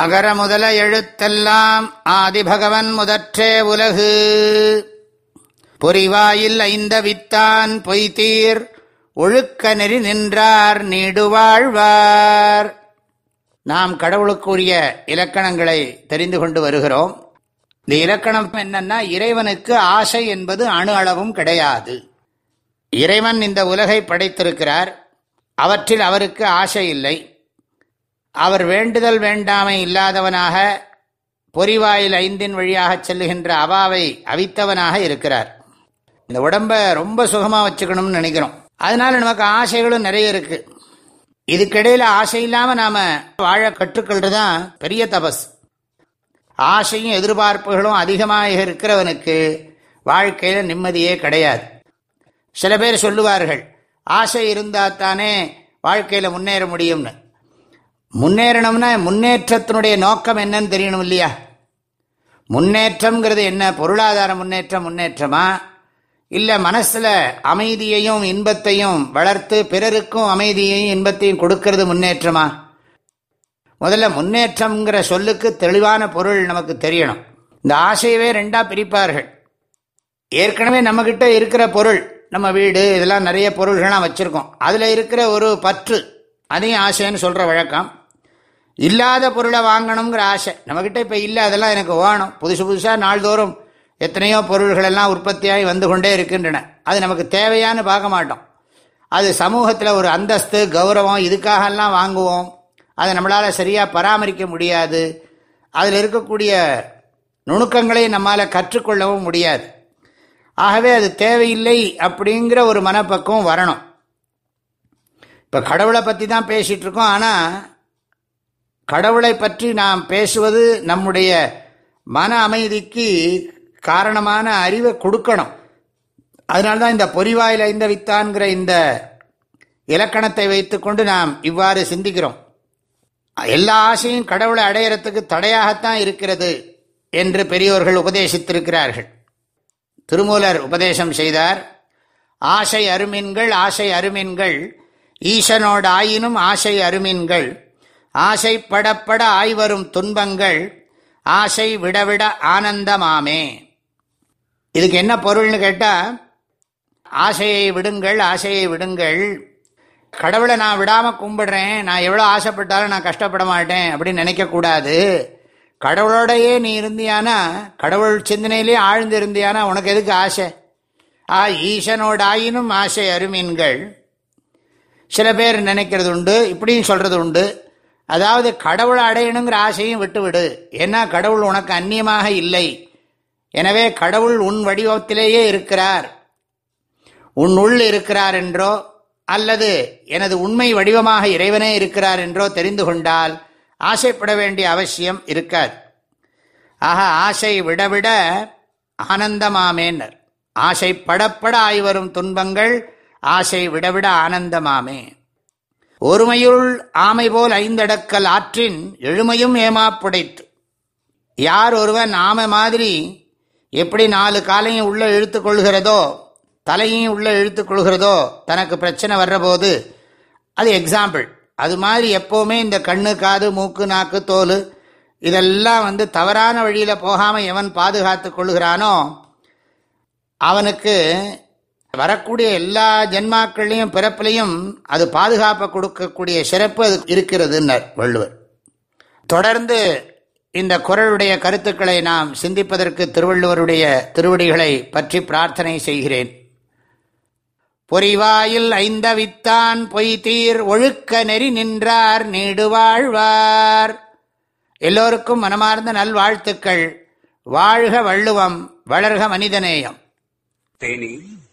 அகர முதல எழுத்தெல்லாம் ஆதிபகவன் முதற்றே உலகு. பொறிவாயில் ஐந்த வித்தான் பொய்தீர் ஒழுக்க நெறி நின்றார் நீடுவாழ்வார். நாம் கடவுளுக்குரிய இலக்கணங்களை தெரிந்து கொண்டு வருகிறோம். இந்த இலக்கணம் என்னன்னா இறைவனுக்கு ஆசை என்பது அணு அளவும் கிடையாது. இறைவன் இந்த உலகை படைத்திருக்கிறார். அவற்றில் அவருக்கு ஆசை இல்லை. அவர் வேண்டுதல் வேண்டாமை இல்லாதவனாக பொறிவாயில் ஐந்தின் வழியாக செல்லுகின்ற அவாவை அவித்தவனாக இருக்கிறார். இந்த உடம்பை ரொம்ப சுகமாக வச்சுக்கணும்னு நினைக்கிறோம். அதனால நமக்கு ஆசைகளும் நிறைய இருக்கு. இதுக்கிடையில் ஆசை இல்லாமல் நாம் வாழ கற்றுக்கொள்றது தான் பெரிய தபஸ். ஆசையும் எதிர்பார்ப்புகளும் அதிகமாக இருக்கிறவனுக்கு வாழ்க்கையில் நிம்மதியே கிடையாது. சில பேர் சொல்லுவார்கள் ஆசை இருந்தால் தானே வாழ்க்கையில் முன்னேற முடியும்னு. முன்னேறணும்னா முன்னேற்றத்தினுடைய நோக்கம் என்னன்னு தெரியணும் இல்லையா? முன்னேற்றம்ங்கிறது என்ன? பொருளாதார முன்னேற்றம் முன்னேற்றமா? இல்லை மனசில் அமைதியையும் இன்பத்தையும் வளர்த்து பிறருக்கும் அமைதியையும் இன்பத்தையும் கொடுக்கறது முன்னேற்றமா? முதல்ல முன்னேற்றம்ங்கிற சொல்லுக்கு தெளிவான பொருள் நமக்கு தெரியணும். இந்த ஆசையவே ரெண்டாக பிரிப்பார்கள். ஏற்கனவே நம்மக்கிட்ட இருக்கிற பொருள் நம்ம வீடு இதெல்லாம் நிறைய பொருள்கள்லாம் வச்சுருக்கோம். அதில் இருக்கிற ஒரு பற்று அதையும் ஆசைன்னு சொல்கிற வழக்கம். இல்லாத பொருளை வாங்கணுங்கிற ஆசை. நம்மக்கிட்ட இப்போ இல்லை அதெல்லாம் எனக்கு வேணும். புதுசு புதுசாக நாள்தோறும் எத்தனையோ பொருள்கள் எல்லாம் உற்பத்தியாகி வந்து கொண்டே இருக்கின்றன. அது நமக்கு தேவையான்னு பார்க்க மாட்டோம். அது சமூகத்தில் ஒரு அந்தஸ்து கௌரவம் இதுக்காகலாம் வாங்குவோம். அதை நம்மளால் சரியாக பராமரிக்க முடியாது. அதில் இருக்கக்கூடிய நுணுக்கங்களை நம்மால் கற்றுக்கொள்ளவும் முடியாது. ஆகவே அது தேவையில்லை அப்படிங்கிற ஒரு மனப்பக்குவம் வரணும். இப்போ கடவுளை பற்றி தான் பேசிகிட்டு இருக்கோம். ஆனால் கடவுளை பற்றி நாம் பேசுவது நம்முடைய மன அமைதிக்கு காரணமான அறிவை கொடுக்கணும். அதனால்தான் இந்த பொறிவாயில் ஐந்த வித்தான்கிற இந்த இலக்கணத்தை வைத்துக்கொண்டு நாம் இவ்வாறு சிந்திக்கிறோம். எல்லா ஆசையும் கடவுளை அடையிறதுக்கு தடையாகத்தான் இருக்கிறது என்று பெரியோர்கள் உபதேசித்திருக்கிறார்கள். திருமூலர் உபதேசம் செய்தார் ஆசை அருமின்கள் ஆசை அருமின்கள் ஈசனோட ஆயினும் ஆசை அருமின்கள் ஆசை படப்பட ஆய்வரும் துன்பங்கள் ஆசை விடவிட ஆனந்தமாமே. இதுக்கு என்ன பொருள்னு கேட்டால் ஆசையை விடுங்கள் ஆசையை விடுங்கள். கடவுளை நான் விடாமல் கும்பிடுறேன் நான் எவ்வளோ ஆசைப்பட்டாலும் நான் கஷ்டப்பட மாட்டேன் அப்படின்னு நினைக்கக்கூடாது கடவுளோடையே நீ இருந்தியானா கடவுள் சிந்தனையிலே ஆழ்ந்து இருந்தியானா உனக்கு எதுக்கு ஆசை? ஆ ஈசனோட ஆயினும் ஆசை அருமீன்கள். சில பேர் நினைக்கிறது உண்டு இப்படியும் சொல்கிறது உண்டு. அதாவது கடவுளை அடையணுங்கிற ஆசையும் விட்டுவிடு. ஏன்னா கடவுள் உனக்கு அந்நியமாக இல்லை. எனவே கடவுள் உன் வடிவத்திலேயே இருக்கிறார். உன் உள் இருக்கிறார் என்றோ அல்லது எனது உண்மை வடிவமாக இறைவனே இருக்கிறார் என்றோ தெரிந்து கொண்டால் ஆசைப்பட வேண்டிய அவசியம் இருக்காது. ஆக ஆசை விடவிட ஆனந்தமாமேன்னர். ஆசை படப்பட ஆய்வரும் துன்பங்கள் ஆசை விடவிட ஆனந்தமாமே. ஒருமையுள் ஆமை போல் ஐந்தடக்கல் ஆற்றின் எழுமையும் ஏமாப்புடைத்து யார் ஒருவன் ஆமை மாதிரி எப்படி நாலு காலையும் உள்ள இழுத்து கொள்கிறதோ தலையும் உள்ள இழுத்து கொள்கிறதோ தனக்கு பிரச்சனை வர்றபோது அது எக்ஸாம்பிள் அது மாதிரி எப்போவுமே இந்த கண்ணு காது மூக்கு நாக்கு தோல் இதெல்லாம் வந்து தவறான வழியில் போகாமல் எவன் பாதுகாத்து கொள்கிறானோ அவனுக்கு வரக்கூடிய எல்லா ஜென்மாக்கள்லையும் பிறப்புலையும் அது பாதுகாப்பை கொடுக்கக்கூடிய சிறப்பு அது இருக்கிறதுன்னர் வள்ளுவர். தொடர்ந்து இந்த குரலுடைய கருத்துக்களை நாம் சிந்திப்பதற்கு திருவள்ளுவருடைய திருவடிகளை பற்றி பிரார்த்தனை செய்கிறேன். பொறிவாயில் ஐந்த வித்தான் பொய்தீர் ஒழுக்க நெறி நின்றார் நீடுவாழ்வார் எல்லோருக்கும் மனமார்ந்த நல்வாழ்த்துக்கள். வாழ்க வள்ளுவம் வளர்க மனிதநேயம். தேனி.